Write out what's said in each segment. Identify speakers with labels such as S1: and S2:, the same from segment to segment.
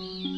S1: พ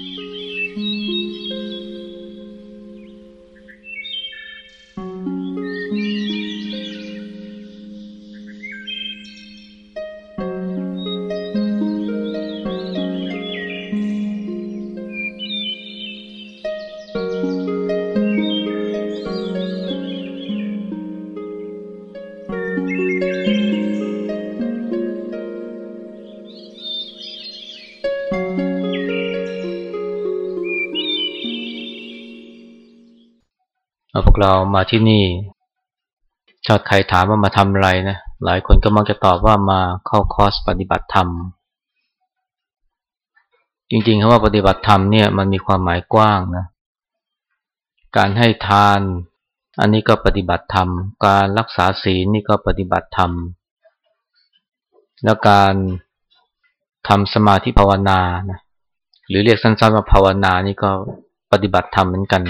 S1: เรามาที่นี่ชาใครถามว่ามาทำอะไรนะ หลายคนก็มักจะตอบว่ามาเข้าคอร์สปฏิบัติธรรม จริงๆคำว่าปฏิบัติธรรมเนี่ยมันมีความหมายกว้างนะ การให้ทาน อันนี้ก็ปฏิบัติธรรม การรักษาศีลนี่ก็ปฏิบัติธรรม แล้วการทำสมาธิภาวนานะ หรือเรียกสั้นๆว่าภาวนานี่ก็ปฏิบัติธรรมเหมือนกัน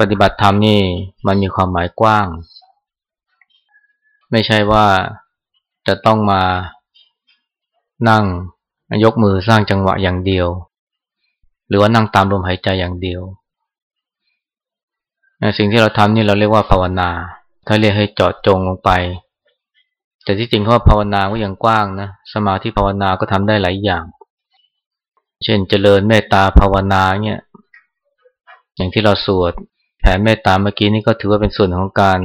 S1: ปฏิบัติธรรมนี่มันมีความหมายกว้าง ไม่ใช่ว่าจะต้องมานั่งยกมือสร้างจังหวะอย่างเดียว หรือว่านั่งตามลมหายใจอย่างเดียว สิ่งที่เราทำนี่เราเรียกว่าภาวนา ถ้าเรียกให้เจาะจงลงไป แต่ที่จริงเพราภาวนาก็ยังกว้างนะสมาธิภาวนาก็ทำได้หลายอย่าง เช่นเจริญเมตตาภาวนาเนี่ยอย่างที่เราสวด ผ่เมตตาเมื่อกี้นี่ก็ถือว่าเป็นส่วนของการ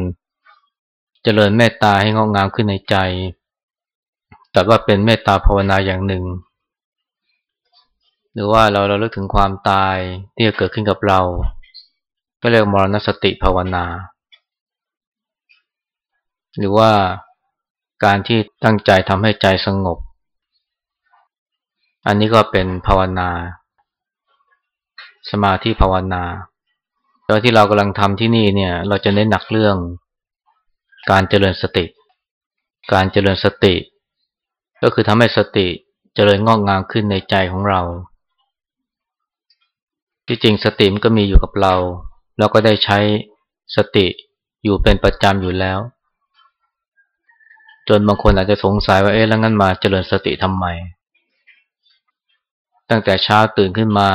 S1: เจริญเมตตาให้งอกงามขึ้นในใจ แต่ว่าเป็นเมตตาภาวนาอย่างหนึ่ง หรือว่าเราเราเลิกถึงความตายที่จะเกิดขึ้นกับเรา ก็เรียกมรณสติภาวนา หรือว่าการที่ตั้งใจทำให้ใจสงบ อันนี้ก็เป็นภาวนา สมาธิภาวนา แที่เรากำลังทำที่นี่เนี่ย เราจะเน้นหนักเรื่อง การเจริญสติ การเจริญสติ ก็คือทำให้สติเจริญงอกงามขึ้นในใจของเรา ที่จริงสติมันก็มีอยู่กับเรา เราก็ได้ใช้สติอยู่เป็นประจำอยู่แล้ว จนบางคนอาจจะสงสัยว่าเอ๊ะแล้วงั้นมาเจริญสติทำไม ตั้งแต่เช้าตื่นขึ้นมา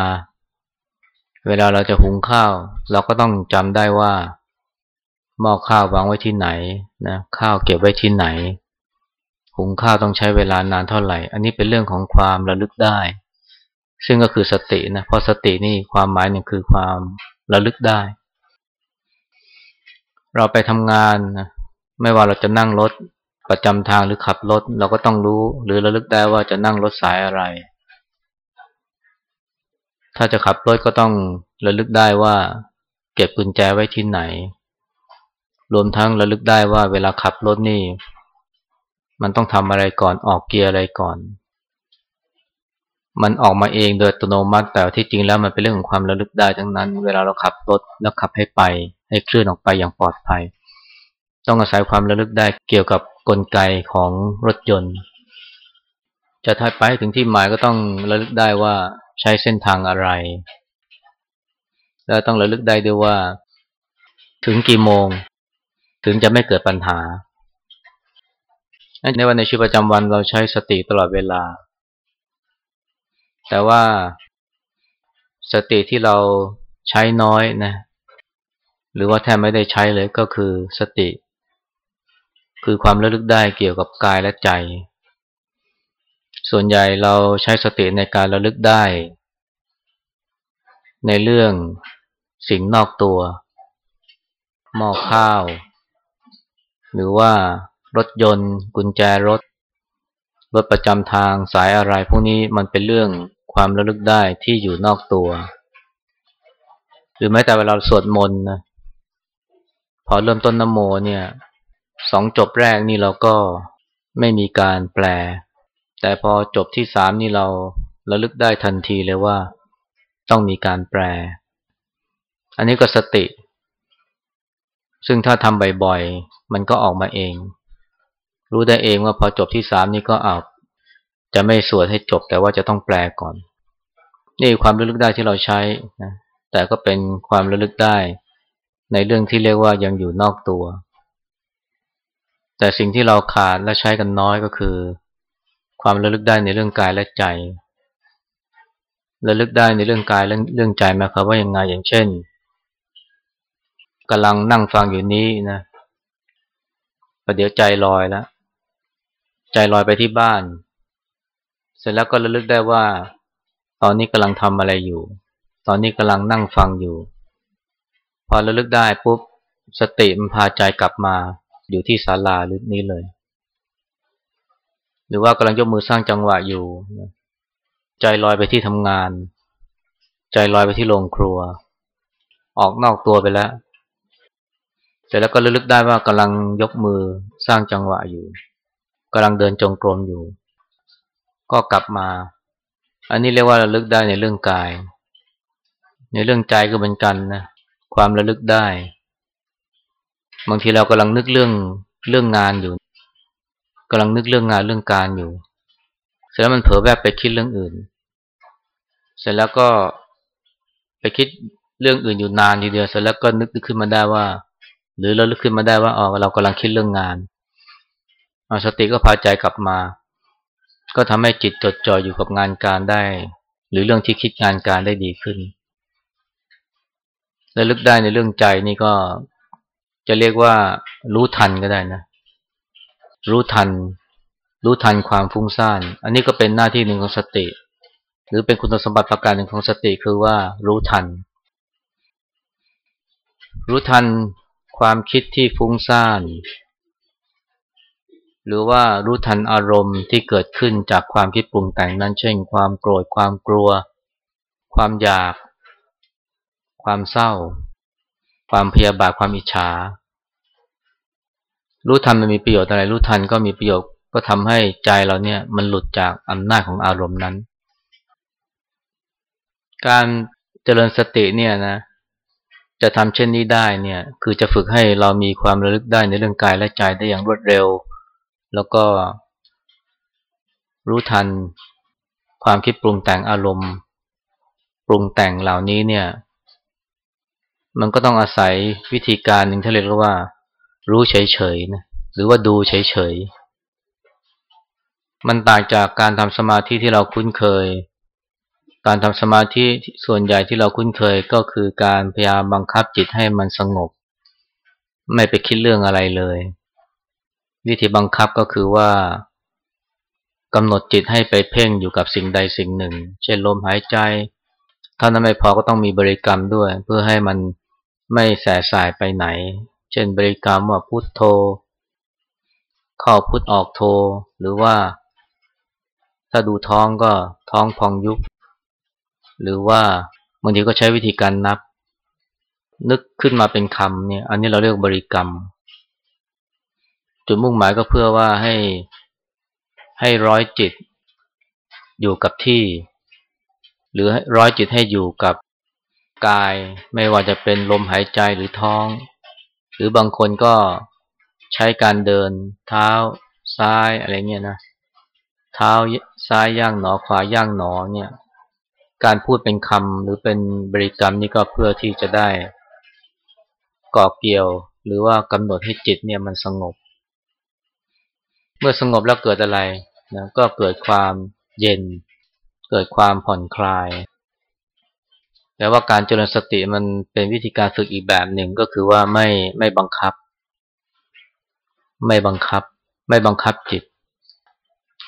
S1: เวลาเราจะหุงข้าว เราก็ต้องจำได้ว่า หม้อข้าววางไว้ที่ไหนนะข้าวเก็บไว้ที่ไหน หุงข้าวต้องใช้เวลานานเท่าไหร่ อันนี้เป็นเรื่องของความระลึกได้ ซึ่งก็คือสตินะเพราะสตินี่ความหมายหนึ่งคือความระลึกได้ เราไปทำงานนะไม่ว่าเราจะนั่งรถประจำทางหรือขับรถ เราก็ต้องรู้หรือระลึกได้ว่าจะนั่งรถสายอะไร ถ้าจะขับรถก็ต้องระลึกได้ว่า เก็บกุญแจไว้ที่ไหน รวมทั้งระลึกได้ว่าเวลาขับรถนี่ มันต้องทำอะไรก่อนออกเกียร์อะไรก่อน มันออกมาเองโดยอัตโนมัติแต่ที่จริงแล้วมันเป็นเรื่องของความระลึกได้ทั้งนั้น เวลาเราขับรถแล้วขับให้ไป ให้เคลื่อนออกไปอย่างปลอดภัย ต้องอาศัยความระลึกได้เกี่ยวกับกลไกของรถยนต์ จะทัดไปถึงที่หมายก็ต้องระลึกได้ว่า ใช้เส้นทางอะไร แล้วต้องระลึกได้ด้วยว่า ถึงกี่โมง ถึงจะไม่เกิดปัญหา ในวันในชีวิตประจำวันเราใช้สติตลอดเวลา แต่ว่าสติที่เราใช้น้อยนะ หรือว่าแทบไม่ได้ใช้เลยก็คือสติ คือความระลึกได้เกี่ยวกับกายและใจ ส่วนใหญ่เราใช้สติในการระลึกได้ ในเรื่องสิ่งนอกตัว หม้อข้าว หรือว่ารถยนต์ กุญแจรถ รถประจำทางสายอะไร พวกนี้มันเป็นเรื่องความระลึกได้ที่อยู่นอกตัว หรือแม้แต่เวลาสวดมนต์นะพอเริ่มต้นนโมเนี่ยสองจบแรกนี่เราก็ไม่มีการแปล แต่พอจบที่สามนี่เราระลึกได้ทันทีเลยว่า ต้องมีการแปล อันนี้ก็สติ ซึ่งถ้าทำบ่อยๆ มันก็ออกมาเอง รู้ได้เองว่าพอจบที่สามนี่ก็เอาจะไม่สวดให้จบแต่ว่าจะต้องแปลก่อน นี่ความระลึกได้ที่เราใช้นะแต่ก็เป็นความระลึกได้ ในเรื่องที่เรียกว่ายังอยู่นอกตัว แต่สิ่งที่เราขาดและใช้กันน้อยก็คือ ความระลึกได้ในเรื่องกายและใจระลึกได้ในเรื่องกายเรื่องเรื่องใจไหมครับว่ายังไงอย่างเช่นกำลังนั่งฟังอยู่นี้นะประเดี๋ยวใจลอยแล้วใจลอยไปที่บ้าน เสร็จแล้วก็ระลึกได้ว่า ตอนนี้กำลังทำอะไรอยู่ ตอนนี้กำลังนั่งฟังอยู่ พอระลึกได้ปุ๊บสติมันพาใจกลับมาอยู่ที่ศาลาหรือนี้เลย หรือว่ากำลังยกมือสร้างจังหวะอยู่ ใจลอยไปที่ทำงาน ใจลอยไปที่โรงครัว ออกนอกตัวไปแล้วเสร็จแล้วก็ระลึกได้ว่ากำลังยกมือสร้างจังหวะอยู่กำลังเดินจงกรมอยู่ ก็กลับมา อันนี้เรียกว่าระลึกได้ในเรื่องกาย ในเรื่องใจก็เหมือนกันนะความระลึกได้ บางทีเรากำลังนึกเรื่องเรื่องงานอยู่ กำลังนึกเรื่องงานเรื่องการอยู่ เสร็จแล้วมันเผลอแวบไปคิดเรื่องอื่น เสร็จแล้วก็ไปคิดเรื่องอื่นอยู่นานทีเดียวเสร็จแล้วก็นึกขึ้นมาได้ว่า หรือเราลึกขึ้นมาได้ว่าอ๋อเรากำลังคิดเรื่องงานอสติก็พาใจกลับมา ก็ทำให้จิตจดจ่ออยู่กับงานการได้ หรือเรื่องที่คิดงานการได้ดีขึ้นและลึกได้ในเรื่องใจนี่ก็จะเรียกว่ารู้ทันก็ได้นะ รู้ทัน รู้ทันความฟุ้งซ่าน อันนี้ก็เป็นหน้าที่หนึ่งของสติ หรือเป็นคุณสมบัติประการหนึ่งของสติคือว่ารู้ทัน รู้ทันความคิดที่ฟุ้งซ่าน หรือว่ารู้ทันอารมณ์ที่เกิดขึ้นจากความคิดปรุงแต่งนั้น เช่น ความโกรธ ความกลัว ความอยาก ความเศร้า ความพยาบาท ความอิจฉา รู้ทันมันมีประโยชน์อะไร รู้ทันก็มีประโยชน์ก็ทำให้ใจเราเนี่ยมันหลุดจากอำนาจของอารมณ์นั้น การเจริญสติเนี่ยนะจะทำเช่นนี้ได้เนี่ยคือจะฝึกให้เรามีความระลึกได้ในเรื่องกายและใจได้อย่างรวดเร็ว แล้วก็รู้ทันความคิดปรุงแต่งอารมณ์ ปรุงแต่งเหล่านี้เนี่ย มันก็ต้องอาศัยวิธีการหนึ่งที่เรียกว่า รู้เฉยๆนะหรือว่าดูเฉยๆมันต่างจากการทำสมาธิที่เราคุ้นเคย การทำสมาธิส่วนใหญ่ที่เราคุ้นเคยก็คือการพยายามบังคับจิตให้มันสงบ ไม่ไปคิดเรื่องอะไรเลย วิธีบังคับก็คือว่ากำหนดจิตให้ไปเพ่งอยู่กับสิ่งใดสิ่งหนึ่ง เช่นลมหายใจถ้านั้นไม่พอก็ต้องมีบริกรรมด้วย เพื่อให้มันไม่แสสายไปไหน เช่นบริกรรมว่าพุทโธ เข้าพุทออกโธ หรือว่า ถ้าดูท้องก็ท้องพองยุบ หรือว่าบางทีก็ใช้วิธีการนับ นึกขึ้นมาเป็นคำเนี่ย อันนี้เราเรียกบริกรรม จุดมุ่งหมายก็เพื่อว่าให้ให้ร้อยจิตอยู่กับที่ หรือร้อยจิตให้อยู่กับกาย ไม่ว่าจะเป็นลมหายใจหรือท้อง หรือบางคนก็ใช้การเดิน เท้าซ้ายอะไรเงี้ยนะเท้าซ้ายย่างหนอขวาย่างหนอเนี่ยการพูดเป็นคำหรือเป็นบริกรรมนี่ก็เพื่อที่จะได้ก่อเกี่ยว หรือว่ากำหนดให้จิตเนี่ยมันสงบ เมื่อสงบแล้วเกิดอะไรนะก็เกิดความเย็น เกิดความผ่อนคลาย แต่ว่าการเจริญสติมันเป็นวิธีการฝึกอีกแบบหนึ่งก็คือว่าไม่ไม่บังคับ ไม่บังคับ ไม่บังคับจิต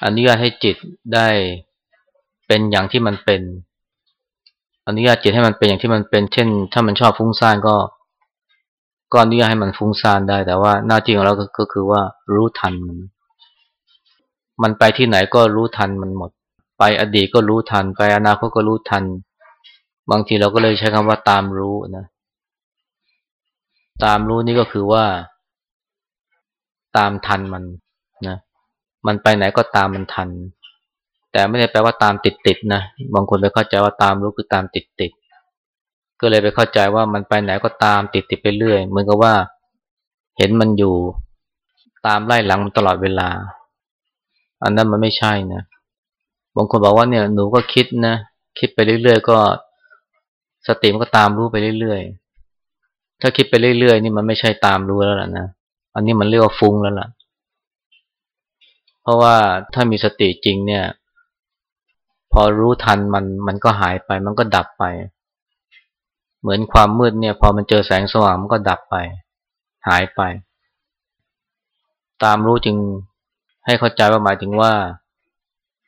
S1: อนุญาตให้จิตได้เป็นอย่างที่มันเป็นอนุญาตจิตให้มันเป็นอย่างที่มันเป็น เช่น ถ้ามันชอบฟุ้งซ่านก็ ก็อนุญาตให้มันฟุ้งซ่านได้ แต่ว่าหน้าที่ของเราก็คือว่ารู้ทันมันมันไปที่ไหนก็รู้ทันมันหมด ไปอดีตก็รู้ทัน ไปอนาคตก็รู้ทัน บางทีเราก็เลยใช้คำว่าตามรู้นะ ตามรู้นี่ก็คือว่า ตามทันมันนะ มันไปไหนก็ตามมันทัน แต่ไม่ได้แปลว่าตามติดติดนะ บางคนไปเข้าใจว่าตามรู้คือตามติดติด ก็เลยไปเข้าใจว่ามันไปไหนก็ตามติดติดไปเรื่อย เหมือนกับว่า เห็นมันอยู่ตามไล่หลังมันตลอดเวลา อันนั้นมันไม่ใช่นะ บางคนบอกว่าเนี่ยหนูก็คิดนะ คิดไปเรื่อยๆก็ สติมันก็ตามรู้ไปเรื่อยๆ ถ้าคิดไปเรื่อยๆ นี่มันไม่ใช่ตามรู้แล้วล่ะนะ อันนี้มันเรียกว่าฟุ้งแล้วล่ะ เพราะว่าถ้ามีสติจริงเนี่ย พอรู้ทันมันมันก็หายไป มันก็ดับไป เหมือนความมืดเนี่ย พอมันเจอแสงสว่างมันก็ดับไป หายไป ตามรู้จึงให้เข้าใจว่าหมายถึงว่า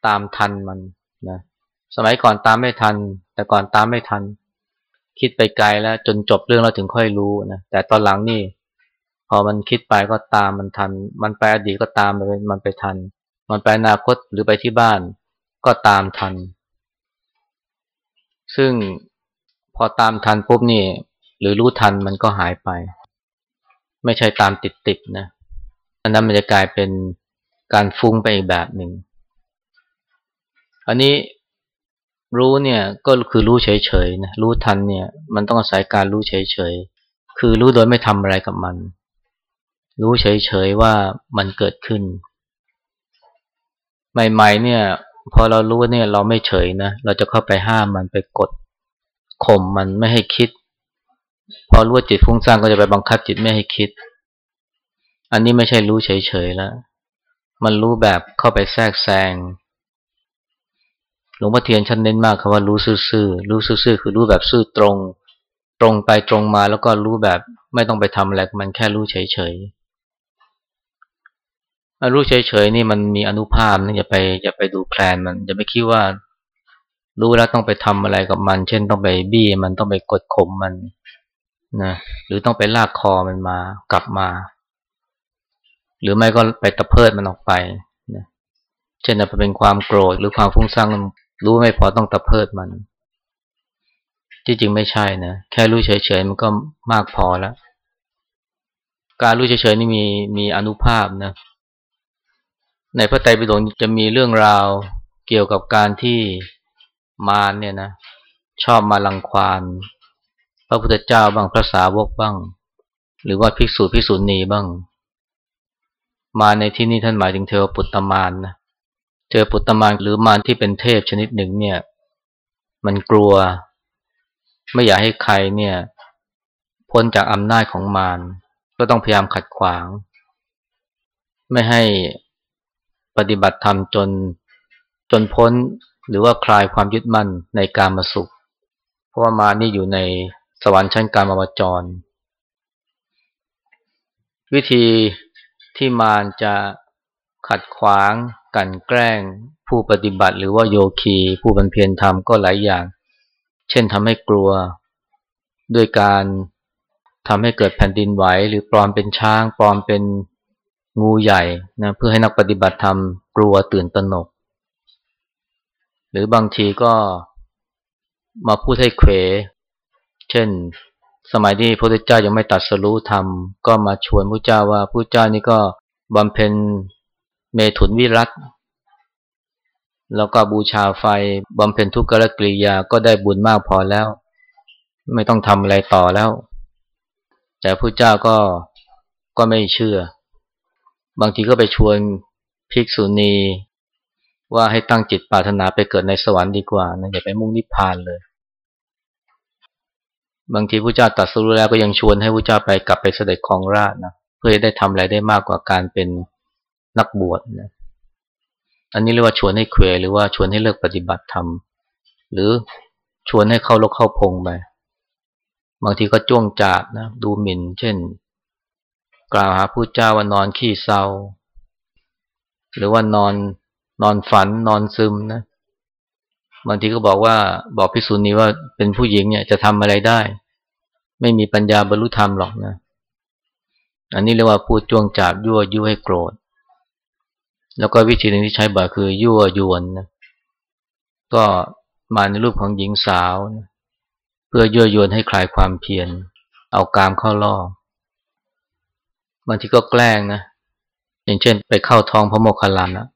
S1: ตามทันมันนะ สมัยก่อนตามไม่ทัน แต่ก่อนตามไม่ทัน คิดไปไกลแล้วจนจบเรื่องเราถึงค่อยรู้นะแต่ตอนหลังนี่ พอมันคิดไปก็ตามมันทัน มันไปอดีตก็ตามไปมันไปทัน มันไปอนาคตหรือไปที่บ้าน ก็ตามทัน ซึ่งพอตามทันปุ๊บนี่ หรือรู้ทันมันก็หายไป ไม่ใช่ตามติดๆนะอันนั้นมันจะกลายเป็นการฟุ้งไปอีกแบบหนึ่งอันนี้ รู้เนี่ยก็คือรู้เฉยๆนะรู้ทันเนี่ย มันต้องอาศัยการรู้เฉยๆคือรู้โดยไม่ทำอะไรกับมัน รู้เฉยๆว่ามันเกิดขึ้น ใหม่ ๆ เนี่ย พอเรารู้เนี่ยเราไม่เฉยนะเราจะเข้าไปห้ามมันไปกดข่มมันไม่ให้คิด พอรู้ว่าจิตฟุ้งซ่านก็จะไปบังคับจิตไม่ให้คิด อันนี้ไม่ใช่รู้เฉยๆแล้วมันรู้แบบเข้าไปแทรกแซง หลวงพ่อเทียนชั้นเน้นมากคำว่ารู้ซื่อๆรู้ซื่อๆคือรู้แบบซื่อตรง ตรงไปตรงมาแล้วก็รู้แบบไม่ต้องไปทำอะไรมันแค่รู้เฉยๆรู้เฉยๆนี่มันมีอนุภาพนะอย่าไปอย่าไปดูแคลนมันอย่าไปคิดว่ารู้แล้วต้องไปทำอะไรกับมัน เช่นต้องไปบี้มันต้องไปกดข่มมันนะหรือต้องไปลากคอมันมากลับมา หรือไม่ก็ไปตะเพิดมันออกไปนะเช่นอาจจะเป็นความโกรธหรือความฟุ้งซ่าน รู้ไม่พอต้องตะเพิดมัน ที่จริงไม่ใช่นะ แค่รู้เฉยๆมันก็มากพอแล้ว การรู้เฉยๆนี่มีมีอนุภาพนะ ในพระไตรปิฎกจะมีเรื่องราวเกี่ยวกับการที่มารเนี่ยนะ ชอบมาลังควานพระพุทธเจ้าบ้างพระสาวกบ้าง หรือว่าภิกษุภิกษุณีบ้าง มาในที่นี้ท่านหมายถึงเทวปุตตมานนะ เจอปุตตมานหรือมารที่เป็นเทพชนิดหนึ่งเนี่ย มันกลัว ไม่อยากให้ใครเนี่ย พ้นจากอำนาจของมารก็ต้องพยายามขัดขวาง ไม่ให้ปฏิบัติธรรมจนจนพ้นหรือว่าคลายความยึดมั่นในการมาสุข เพราะว่ามานี่อยู่ในสวรรค์ชั้นการมาวจร วิธีที่มารจะขัดขวาง กันแกล้งผู้ปฏิบัติหรือว่าโยคีผู้บรรเพียรธรรมก็หลายอย่าง เช่นทำให้กลัวด้วยการทำให้เกิดแผ่นดินไหวหรือปลอมเป็นช้างปลอมเป็นงูใหญ่นะเพื่อให้นักปฏิบัติธรรมกลัวตื่นตระหนก หรือบางทีก็มาพูดให้เขวเช่น สมัยที่พระพุทธเจ้ายังไม่ตัดสรู้ธรรมก็มาชวนพระเจ้าว่าพระเจ้านี่ก็บำเพ็ญ เมถุนวิรัตแล้วก็บูชาไฟบำเพ็ญทุกขกริยาก็ได้บุญมากพอแล้ว ไม่ต้องทำอะไรต่อแล้ว แต่พระเจ้าก็ก็ไม่เชื่อ บางทีก็ไปชวนภิกษุณีว่าให้ตั้งจิตปรารถนาไปเกิดในสวรรค์ดีกว่านะอย่าไปมุ่งนิพพานเลย บางทีพระเจ้าตัดสู้แล้วก็ยังชวนให้พระเจ้าไปกลับไปเสด็จครองราชนะเพื่อได้ทำอะไรได้มากกว่าการเป็น นักบวชนะอันนี้เรียกว่าชวนให้เควหรือว่าชวนให้เลิกปฏิบัติธรรมหรือชวนให้เข้าลกเข้าพงไปบางทีก็จ้วงจาบนะดูหมิ่น เช่น กล่าวหาผู้เจ้าว่านอนขี้เศร้า หรือว่านอนนอนฝันนอนซึมนะบางทีก็บอกว่าบอกพิสุนีว่าเป็นผู้หญิงเนี่ยจะทำอะไรได้ ไม่มีปัญญาบรรลุธรรมหรอกนะ อันนี้เรียกว่าพูดจ้วงจาบยั่วยุให้โกรธ แล้วก็วิธีหนึ่งที่ใช้บ่อยคือยั่วยวนนะก็มาในรูปของหญิงสาวนะเพื่อยั่วยวนให้คลายความเพียรเอากามเข้าล่อบางทีก็แกล้งนะอย่างเช่น ไปเข้าท้องพระโมคคัลลานะ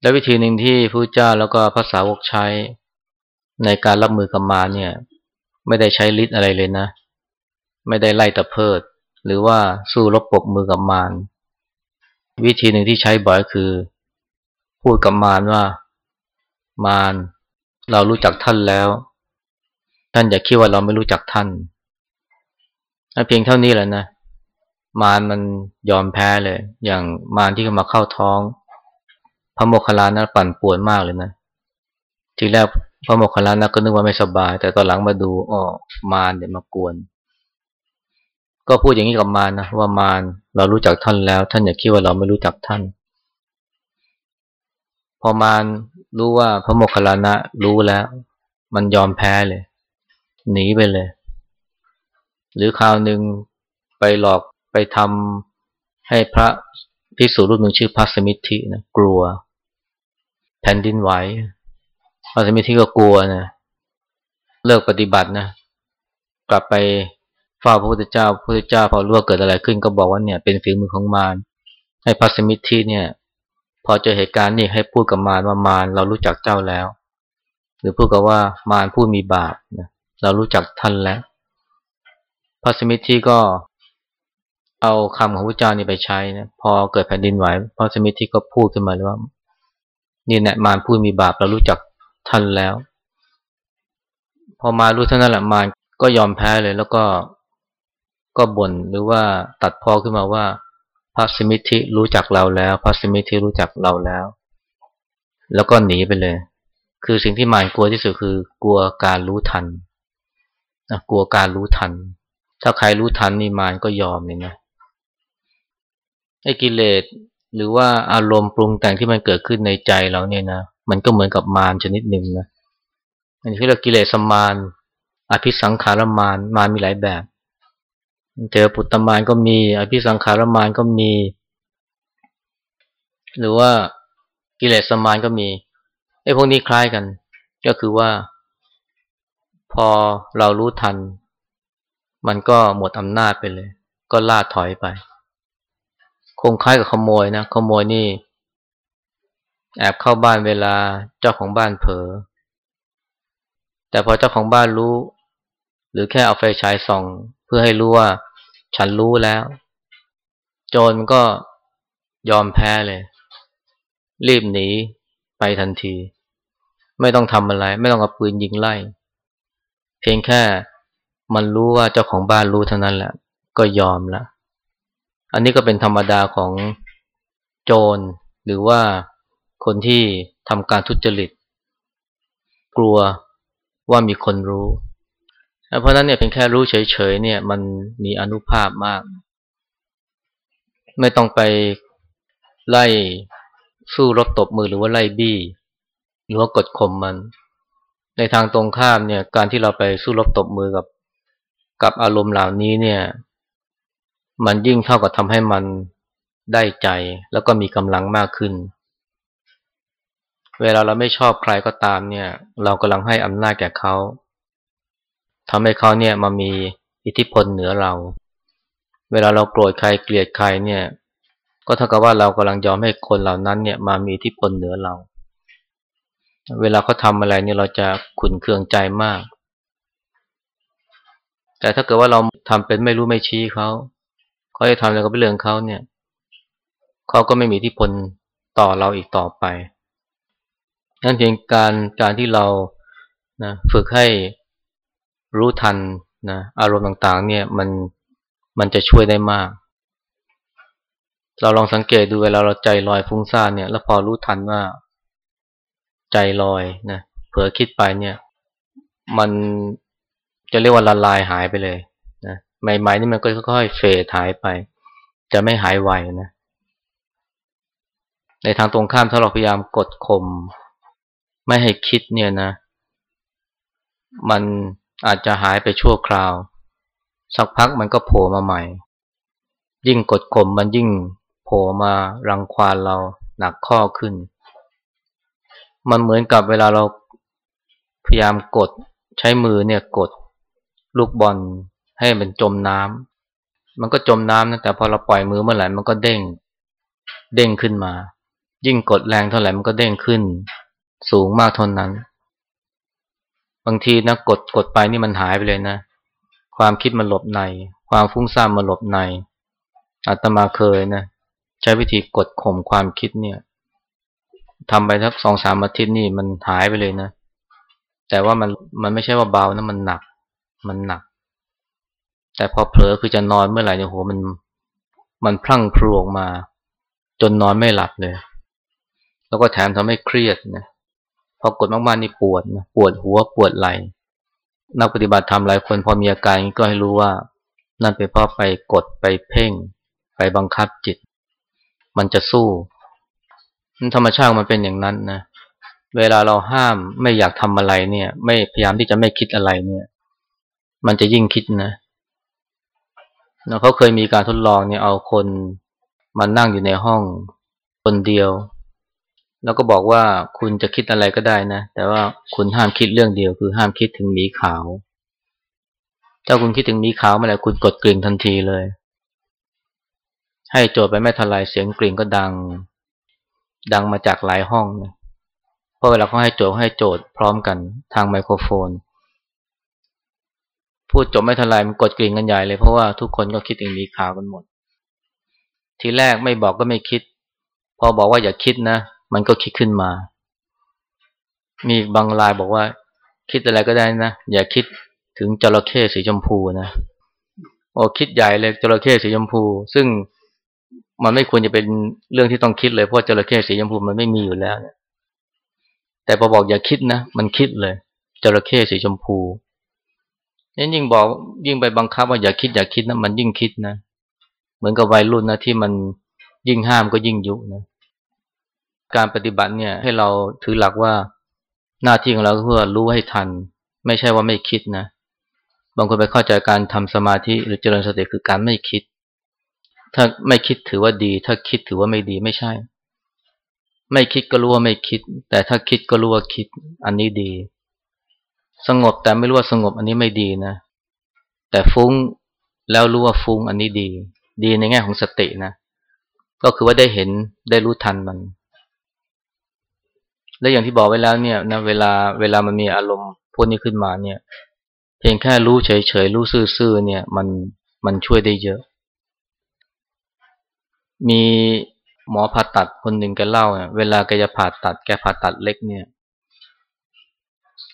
S1: และวิธีหนึ่งที่พระเจ้าแล้วก็ภาษาวกใช้ในการรับมือกับมาเนี่ย ไม่ได้ใช้ฤทธิ์อะไรเลยนะ ไม่ได้ไล่ตะเพิด หรือว่าสู้รบปกมือกับมาร วิธีหนึ่งที่ใช้บ่อยคือ พูดกับมารว่ามารเรารู้จักท่านแล้ว ท่านอย่าคิดว่าเราไม่รู้จักท่านเพียงเท่านี้แหละนะมารมันยอมแพ้เลย อย่างมารที่มาเข้าท้อง พระโมคคัลลานะปั่นป่วนมากเลยนะทีแรกพระโมคคัลลานะก็นึกว่าไม่สบาย แต่ตอนหลังมาดูอ๋อมารเนี่ยมากวน ก็พูดอย่างนี้กับมารนะว่ามารเรารู้จักท่านแล้ว ท่านอย่าคิดว่าเราไม่รู้จักท่าน พอมารรู้ว่าพระโมคคัลลานะรู้แล้ว มันยอมแพ้เลย หนีไปเลย หรือคราวหนึ่งไปหลอกไปทำให้พระภิกษุรูปหนึ่งชื่อพระสมิทธินะกลัว แผ่นดินไหวพระสมิทธิก็กลัวนะเลิกปฏิบัตินะกลับไป เฝ้าพระพุทธเจ้าพระพุทธเจ้าพอรู้ว่าเกิดอะไรขึ้นก็บอกว่าเนี่ยเป็นฝีมือของมารให้พระสมิทธิเนี่ย พอเจอเหตุการณ์นี่ให้พูดกับมารว่ามารเรารู้จักเจ้าแล้ว หรือพูดกับว่ามารผู้มีบาปนะเรารู้จักท่านแล้วพระสมิทธิก็เอาคำของพระเจ้านี่ไปใช้นะพอเกิดแผ่นดินไหวพระสมิทธิก็พูดขึ้นมาเลยว่านี่แหละมารผู้มีบาปเรารู้จักท่านแล้ว พอมารู้เท่านั้นแหละมารก็ยอมแพ้เลยแล้วก็ ก็บ่นหรือว่าตัดพ้อขึ้นมาว่าพระสมิทธิรู้จักเราแล้วพระสมิทธิรู้จักเราแล้ว แล้วก็หนีไปเลย คือสิ่งที่มารกลัวที่สุดคือกลัวการรู้ทันนะกลัวการรู้ทัน ถ้าใครรู้ทันนี่มารก็ยอมเลยนะไอ้กิเลสหรือว่าอารมณ์ปรุงแต่งที่มันเกิดขึ้นในใจเราเนี่ยนะมันก็เหมือนกับมารชนิดหนึ่งนะอันนี้เรียกกิเลสมารอภิสังขารมารมารมีหลายแบบ เจอปุตตมารก็มี อภิสังขารมารก็มี หรือว่ากิเลสมารก็มีไอ้พวกนี้คล้ายกัน ก็คือว่า พอเรารู้ทัน มันก็หมดอำนาจไปเลย ก็ล่าถอยไป คงคล้ายกับขโมยนะขโมยนี่ แอบเข้าบ้านเวลาเจ้าของบ้านเผลอแต่พอเจ้าของบ้านรู้ หรือแค่เอาไฟฉายส่อง เพื่อให้รู้ว่า ฉันรู้แล้ว โจรก็ยอมแพ้เลย รีบหนีไปทันที ไม่ต้องทำอะไร ไม่ต้องเอาปืนยิงไล่ เพียงแค่มันรู้ว่าเจ้าของบ้านรู้เท่านั้นแหละ ก็ยอมละอันนี้ก็เป็นธรรมดาของโจร หรือว่าคนที่ทำการทุจริต กลัวว่ามีคนรู้ เพราะนั้นเนี่ยเป็นแค่รู้เฉยๆเนี่ยมันมีอนุภาพมาก ไม่ต้องไปไล่สู้รบตบมือหรือว่าไล่บี้ หรือว่ากดข่มมัน ในทางตรงข้ามเนี่ยการที่เราไปสู้รบตบมือกับ กับอารมณ์เหล่านี้เนี่ย มันยิ่งเท่ากับทำให้มันได้ใจแล้วก็มีกำลังมากขึ้น เวลาเราไม่ชอบใครก็ตามเนี่ย เรากำลังให้อำนาจแก่เขา ทำให้เขาเนี่ยมามีอิทธิพลเหนือเรา เวลาเราโกรธใครเกลียดใครเนี่ย ก็เท่ากับว่าเรากำลังยอมให้คนเหล่านั้นเนี่ยมามีอิทธิพลเหนือเรา เวลาเขาทาอะไรเนี่ยเราจะขุนเคืองใจมาก แต่ถ้าเกิดว่าเราทำเป็นไม่รู้ไม่ชี้เขาเขาจะทำอะไรก็เป็นเรื่องเขาเนี่ยเขาก็ไม่มีอิทธิพลต่อเราอีกต่อไปนั่นเพียงการการที่เรานะฝึกให้ รู้ทันนะอารมณ์ต่างๆ เนี่ยมันมันจะช่วยได้มาก เราลองสังเกตดูเวลาเราใจลอยฟุ้งซ่านเนี่ย แล้วพอรู้ทันว่า ใจลอยนะเผลอคิดไปเนี่ย มันจะเรียกว่าละลายหายไปเลยนะใหม่ๆนี่มันก็ค่อยๆเฟดหายไป จะไม่หายไวนะในทางตรงข้ามถ้าเราพยายามกดข่มไม่ให้คิดเนี่ยนะ มัน อาจจะหายไปชั่วคราว สักพักมันก็โผล่มาใหม่ ยิ่งกดข่มมันยิ่งโผล่มารังควานเราหนักข้อขึ้น มันเหมือนกับเวลาเราพยายามกดใช้มือเนี่ยกดลูกบอลให้มันจมน้ำมันก็จมน้ำนะแต่พอเราปล่อยมือเมื่อไหร่มันก็เด้ง เด้งขึ้นมา ยิ่งกดแรงเท่าไหร่มันก็เด้งขึ้น สูงมากทนนั้น บางทีนะกดกดไปนี่มันหายไปเลยนะ ความคิดมันหลบใน ความฟุ้งซ่านมันหลบในอาตมาเคยนะใช้วิธีกดข่มความคิดเนี่ยทำไปสักสองสามอาทิตย์นี่มันหายไปเลยนะ แต่ว่ามันมันไม่ใช่ว่าเบานะมันหนัก มันหนัก แต่พอเผลอคือจะนอนเมื่อไหร่เนี่ยโหมัน มันพลั่งพลูออกมา จนนอนไม่หลับเลย แล้วก็แถมทำให้เครียดนะ พอกดมากๆนี่ปวดนะปวดหัวปวดไหล่นักปฏิบัติธรรมหลายคนพอมีอาการก็ให้รู้ว่า นั่นเป็นเพราะไปกดไปเพ่ง ไปบังคับจิต มันจะสู้ธรรมชาติมันเป็นอย่างนั้นนะเวลาเราห้ามไม่อยากทำอะไรเนี่ย ไม่พยายามที่จะไม่คิดอะไรเนี่ย มันจะยิ่งคิดนะเขาเคยมีการทดลองเนี่ยเอาคนมานั่งอยู่ในห้องคนเดียว แล้วก็บอกว่าคุณจะคิดอะไรก็ได้นะ แต่ว่าคุณห้ามคิดเรื่องเดียว คือห้ามคิดถึงหมีขาว ถ้าคุณคิดถึงหมีขาวเมื่อไหร่คุณกดกริ่งทันทีเลย ให้โจทย์ไปไม่ทันไรเสียงกริ่งก็ดัง ดังมาจากหลายห้องนะเพราะเวลาเขาให้โจทย์ให้โจทย์พร้อมกันทางไมโครโฟน พูดจบไม่ทันไรมันกดกริ่งกันใหญ่เลยเพราะว่าทุกคนก็คิดถึงหมีขาวกันหมด ทีแรกไม่บอกก็ไม่คิด พอบอกว่าอย่าคิดนะ มันก็คิดขึ้นมา มีบางรายบอกว่า คิดอะไรก็ได้นะ อย่าคิดถึงจระเข้สีชมพูนะโอ้คิดใหญ่เลยจระเข้สีชมพู ซึ่งมันไม่ควรจะเป็นเรื่องที่ต้องคิดเลยเพราะจระเข้สีชมพูมันไม่มีอยู่แล้วแต่พอบอกอย่าคิดนะมันคิดเลยจระเข้สีชมพูนี่ยิ่งบอกยิ่งไปบังคับว่าอย่าคิดอย่าคิดนะมันยิ่งคิดนะ เหมือนกับวัยรุ่นนะที่มันยิ่งห้ามก็ยิ่งยุนะ การปฏิบัติเนี่ยให้เราถือหลักว่าหน้าที่ของเราเพื่อรู้ให้ทัน ไม่ใช่ว่าไม่คิดนะ บางคนไปเข้าใจการทำสมาธิหรือเจริญสติคือการไม่คิด ถ้าไม่คิดถือว่าดี ถ้าคิดถือว่าไม่ดีไม่ใช่ ไม่คิดก็รู้ว่าไม่คิด แต่ถ้าคิดก็รู้ว่าคิด อันนี้ดี สงบแต่ไม่รู้ว่าสงบอันนี้ไม่ดีนะ แต่ฟุ้งแล้วรู้ว่าฟุ้งอันนี้ดี ดีในแง่ของสตินะ ก็คือว่าได้เห็นได้รู้ทันมัน และอย่างที่บอกไว้แล้วเนี่ยนะเวลาเวลามันมีอารมณ์พวกนี้ขึ้นมาเนี่ย เพียงแค่รู้เฉยๆรู้ซื่อๆเนี่ยมันมันช่วยได้เยอะ มีหมอผ่าตัดคนหนึ่งแกเล่าเนี่ยเวลาแกจะผ่าตัดแกผ่าตัดเล็กเนี่ย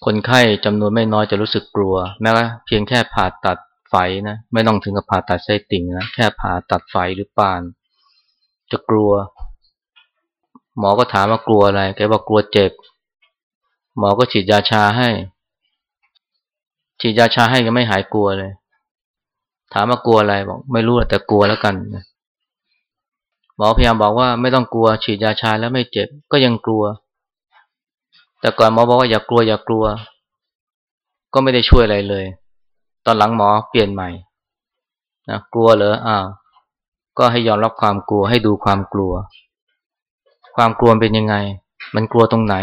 S1: คนไข้จำนวนไม่น้อยจะรู้สึกกลัว แม้ว่าเพียงแค่ผ่าตัดไฟนะไม่ต้องถึงกับผ่าตัดไส้ติ่งนะแค่ผ่าตัดไฟหรือปาน จะกลัว หมอก็ถามว่ากลัวอะไร แกบอกกลัวเจ็บ หมอก็ฉีดยาชาให้ ฉีดยาชาให้ก็ไม่หายกลัวเลย ถามว่ากลัวอะไรบอก ไม่รู้แต่กลัวแล้วกัน หมอพยายามบอกว่าไม่ต้องกลัว ฉีดยาชาแล้วไม่เจ็บ ก็ยังกลัว แต่ก่อนหมอบอกว่าอย่ากลัวอย่ากลัว ก็ไม่ได้ช่วยอะไรเลย ตอนหลังหมอเปลี่ยนใหม่นะกลัวเหรออ้าวก็ให้ยอมรับความกลัวให้ดูความกลัว ความกลัวเป็นยังไง มันกลัวตรงไหน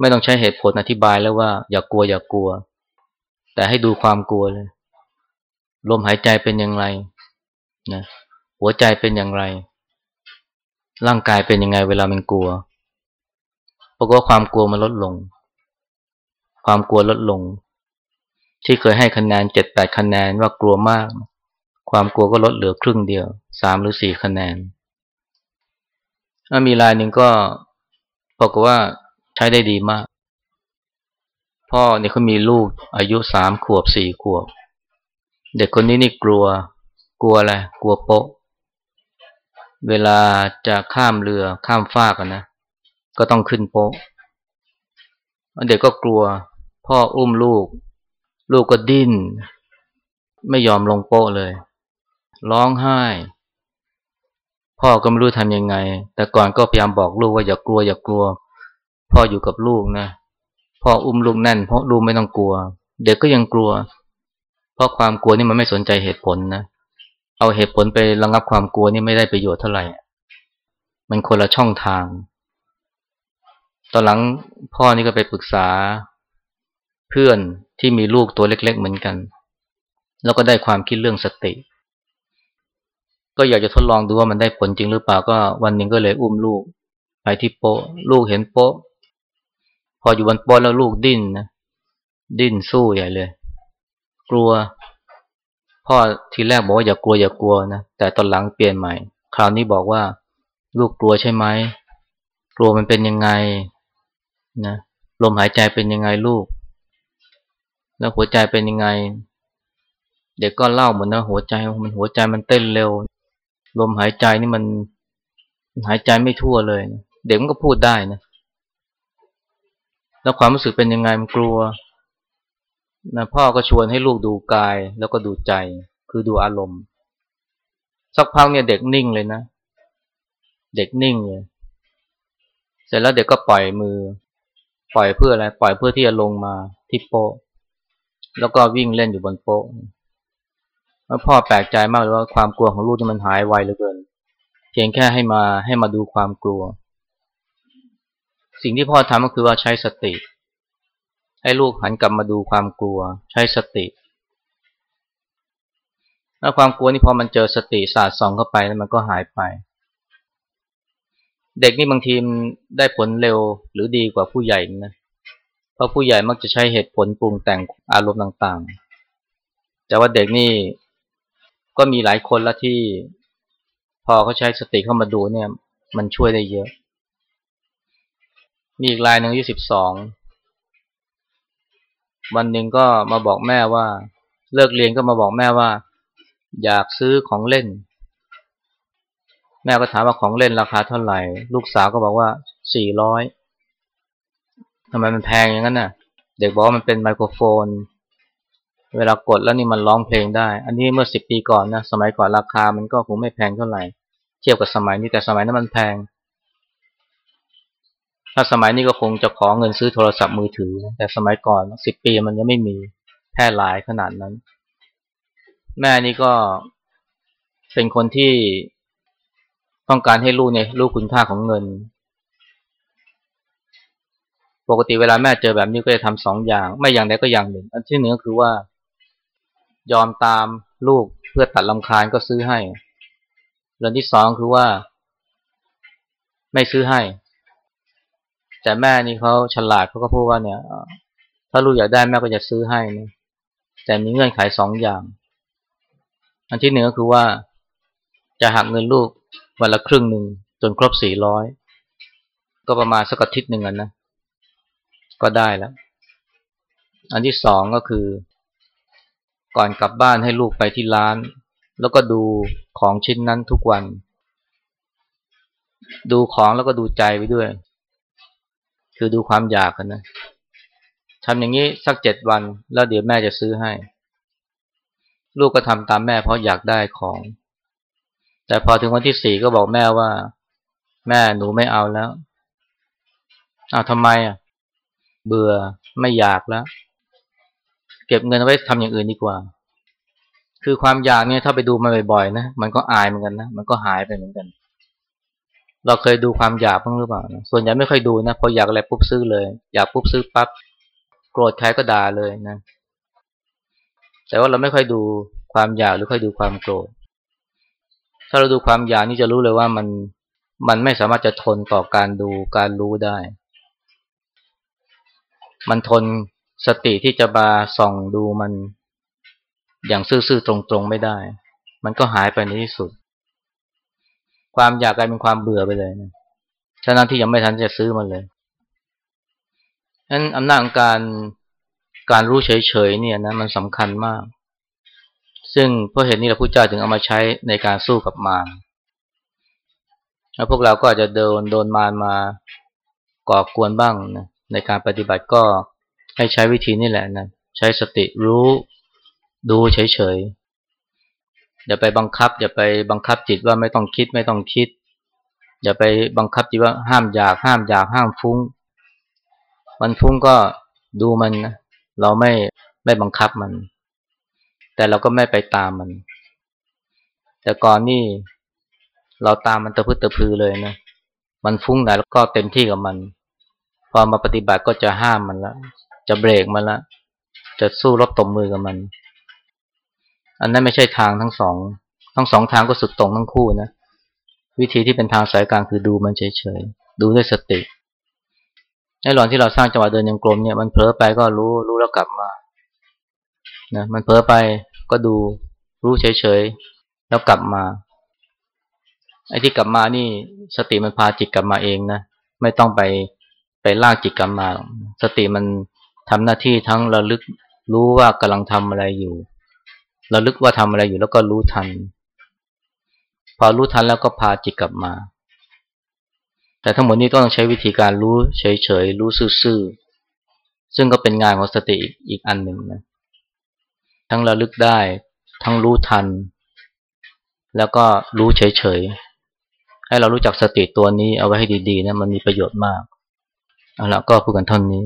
S1: ไม่ต้องใช้เหตุผลอธิบายแล้วว่า อย่ากลัวอย่ากลัว แต่ให้ดูความกลัวเลยลมหายใจเป็นอย่างไรนะหัวใจเป็นอย่างไร ร่างกายเป็นยังไง เวลามันกลัวปรากฏว่าความกลัวมันลดลง ความกลัวลดลง ที่เคยให้คะแนนเจ็ดแปดคะแนนว่ากลัวมาก ความกลัวก็ลดเหลือครึ่งเดียวสามหรือสี่คะแนน มีรายหนึ่งก็บอกว่าใช้ได้ดีมาก พ่อเนี่ยเขามีลูกอายุสามขวบสี่ขวบ เด็กคนนี้นี่กลัว กลัวอะไร กลัวโปะเวลาจะข้ามเรือข้ามฟากนะ ก็ต้องขึ้นโป๊ะเด็กก็กลัว พ่ออุ้มลูก ลูกก็ดิ้น ไม่ยอมลงโป๊ะเลย ร้องไห้ พ่อก็ไม่รู้ทำยังไง แต่ก่อนก็พยายามบอกลูกว่าอย่ากลัวอย่ากลัว พ่ออยู่กับลูกนะ พ่ออุ้มลูกแน่นเพราะลูกไม่ต้องกลัว เด็กก็ยังกลัว เพราะความกลัวนี่มันไม่สนใจเหตุผลนะ เอาเหตุผลไประงับความกลัวนี่ไม่ได้ประโยชน์เท่าไหร่ มันคนละช่องทาง ตอนหลังพ่อนี่ก็ไปปรึกษา เพื่อนที่มีลูกตัวเล็ก ๆ เหมือนกัน แล้วก็ได้ความคิดเรื่องสติ ก็อยากจะทดลองดูว่ามันได้ผลจริงหรือเปล่าก็วันหนึ่งก็เลยอุ้มลูก ไปที่โป๊ะลูกเห็นโป๊ะ พออยู่บนโป๊แล้วลูกดิ้นนะดิ้นสู้ใหญ่เลย กลัว พ่อทีแรกบอกว่าอย่ากลัวอย่ากลัวนะแต่ตอนหลังเปลี่ยนใหม่ คราวนี้บอกว่า ลูกกลัวใช่ไหมกลัวมันเป็นยังไงนะลมหายใจเป็นยังไงลูก แล้วหัวใจเป็นยังไง เด็กก็เล่าเหมือนนะหัวใจมันหัวใจมันเต้นเร็ว ลมหายใจนี่มันหายใจไม่ทั่วเลยเด็กมันก็พูดได้นะแล้วความรู้สึกเป็นยังไงมันกลัวนะพ่อก็ชวนให้ลูกดูกายแล้วก็ดูใจ คือดูอารมณ์ สักพักเนี่ยเด็กนิ่งเลยนะ เด็กนิ่งเลย เสร็จแล้วเด็กก็ปล่อยมือ ปล่อยเพื่ออะไร ปล่อยเพื่อที่จะลงมาที่โป๊ะแล้วก็วิ่งเล่นอยู่บนโป๊ะ แล้วพ่อแปลกใจมากเลยว่าความกลัวของลูกนี่มันหายไวเหลือเกิน เพียงแค่ให้มาให้มาดูความกลัว สิ่งที่พ่อทำก็คือว่าใช้สติ ให้ลูกหันกลับมาดูความกลัว ใช้สติแล้วความกลัวนี่พอมันเจอสติศาสตร์ส่องเข้าไปแล้วมันก็หายไป เด็กนี่บางทีมได้ผลเร็วหรือดีกว่าผู้ใหญ่นะเพราะผู้ใหญ่มักจะใช้เหตุผลปรุงแต่งอารมณ์ต่างๆ แต่ว่าเด็กนี่ ก็มีหลายคนแล้วที่พอเขาใช้สติเข้ามาดูเนี่ย มันช่วยได้เยอะ มีอีกรายหนึ่งอายุสิบสองวันหนึ่งก็มาบอกแม่ว่า เลิกเรียนก็มาบอกแม่ว่า อยากซื้อของเล่น แม่ก็ถามว่าของเล่นราคาเท่าไหร่ ลูกสาวก็บอกว่าสี่ร้อยทำไมมันแพงอย่างนั้นน่ะ เด็กบอกว่ามันเป็นไมโครโฟน เวลากดแล้วนี่มันร้องเพลงได้ อันนี้เมื่อสิบปีก่อนนะ สมัยก่อนราคามันก็คงไม่แพงเท่าไหร่ เทียบกับสมัยนี้แต่สมัยนั้นมันแพง ถ้าสมัยนี้ก็คงจะขอเงินซื้อโทรศัพท์มือถือ แต่สมัยก่อนสิบปีมันยังไม่มีแพร่หลายขนาดนั้น แม่นี่ก็เป็นคนที่ต้องการให้ลูกเนี่ยรู้คุณค่าของเงิน ปกติเวลาแม่เจอแบบนี้ก็จะทำสองอย่าง ไม่อย่างใดก็อย่างหนึ่ง อันที่หนึ่งก็คือว่า ยอมตามลูกเพื่อตัดลำคาญก็ซื้อให้ เรื่องที่สองคือว่า ไม่ซื้อให้ แต่แม่นี่เขาฉลาดเขาก็พูดว่าเนี่ย ถ้าลูกอยากได้แม่ก็จะซื้อให้นะแต่มีเงื่อนไขสองอย่าง อันที่หนึ่งก็คือว่า จะหักเงินลูกวันละครึ่งหนึ่งจนครบสี่ร้อยก็ประมาณสักอาทิตย์หนึ่งนะก็ได้แล้ว อันที่สองก็คือ ก่อนกลับบ้านให้ลูกไปที่ร้าน แล้วก็ดูของชิ้นนั้นทุกวัน ดูของแล้วก็ดูใจไปด้วย คือดูความอยากกันนะทำอย่างนี้สักเจ็ดวัน แล้วเดี๋ยวแม่จะซื้อให้ ลูกก็ทำตามแม่เพราะอยากได้ของ แต่พอถึงวันที่สี่ก็บอกแม่ว่า แม่หนูไม่เอาแล้วอ้าวทำไมอะ เบื่อไม่อยากแล้ว เก็บเงินไว้ทำอย่างอื่นดีกว่า คือความอยากเนี่ยถ้าไปดูมาบ่อยๆนะมันก็อายเหมือนกันนะมันก็หายไปเหมือนกัน เราเคยดูความอยากบ้างหรือเปล่านะส่วนใหญ่ไม่ค่อยดูนะพออยากอะไรปุ๊บซื้อเลย อยากปุ๊บซื้อปั๊บโกรธใครก็ด่าเลยนะแต่ว่าเราไม่ค่อยดูความอยากหรือค่อยดูความโกรธ ถ้าเราดูความอยากนี่จะรู้เลยว่ามันมันไม่สามารถจะทนต่อการดูการรู้ได้ มันทน สติที่จะมาส่องดูมันอย่างซื่อๆตรงๆไม่ได้ มันก็หายไปในที่สุด ความอยากกลายเป็นความเบื่อไปเลยนะฉะนั้นที่ยังไม่ทันจะซื้อมันเลยนั้นอำนาจของการการรู้เฉยๆเนี่ยนะมันสำคัญมาก ซึ่งเพราะเหตุนี้เราพุทธเจ้าถึงเอามาใช้ในการสู้กับมารแล้วพวกเราก็อาจจะโดนโดนมารมาก่อกวนบ้างนะในการปฏิบัติก็ ให้ใช้วิธีนี่แหละนะใช้สติรู้ดูเฉยๆอย่าไปบังคับ อย่าไปบังคับจิตว่าไม่ต้องคิดไม่ต้องคิด อย่าไปบังคับจิตว่าห้ามอยากห้ามอยากห้ามฟุ้ง มันฟุ้งก็ดูมันนะเราไม่ไม่บังคับมัน แต่เราก็ไม่ไปตามมัน แต่ก่อนนี่เราตามมันตะพึดตะพือเลยนะมันฟุ้งไหนแล้วก็เต็มที่กับมัน พอมาปฏิบัติก็จะห้ามมันแล้ว จะเบรกมันละจะสู้รบตบมือกับมัน อันนั้นไม่ใช่ทางทั้งสอง ทั้งสองทางก็สุดตรงทั้งคู่นะ วิธีที่เป็นทางสายกลางคือดูมันเฉยๆ ดูด้วยสติในหลอนที่เราสร้างจังหวะเดินยังกลมเนี่ยมันเผลอไปก็รู้รู้แล้วกลับมา นะ มันเผลอไปก็ดูรู้เฉยๆ แล้วกลับมา ไอ้ที่กลับมานี่สติมันพาจิตกลับมาเองนะ ไม่ต้องไปไปลากจิตกลับมา สติมัน ทำหน้าที่ทั้งระลึกรู้ว่ากำลังทำอะไรอยู่ระลึกว่าทำอะไรอยู่แล้วก็รู้ทัน พอรู้ทันแล้วก็พาจิตกลับมา แต่ทั้งหมดนี้ต้องใช้วิธีการรู้เฉยๆรู้ซื่อๆซึ่งก็เป็นงานของสติอีกอีกอันหนึ่งนะทั้งระลึกได้ ทั้งรู้ทัน แล้วก็รู้เฉยๆให้เรารู้จักสติตัวนี้เอาไว้ให้ดีๆนะมันมีประโยชน์มากเอาละก็พูดกันเท่านี้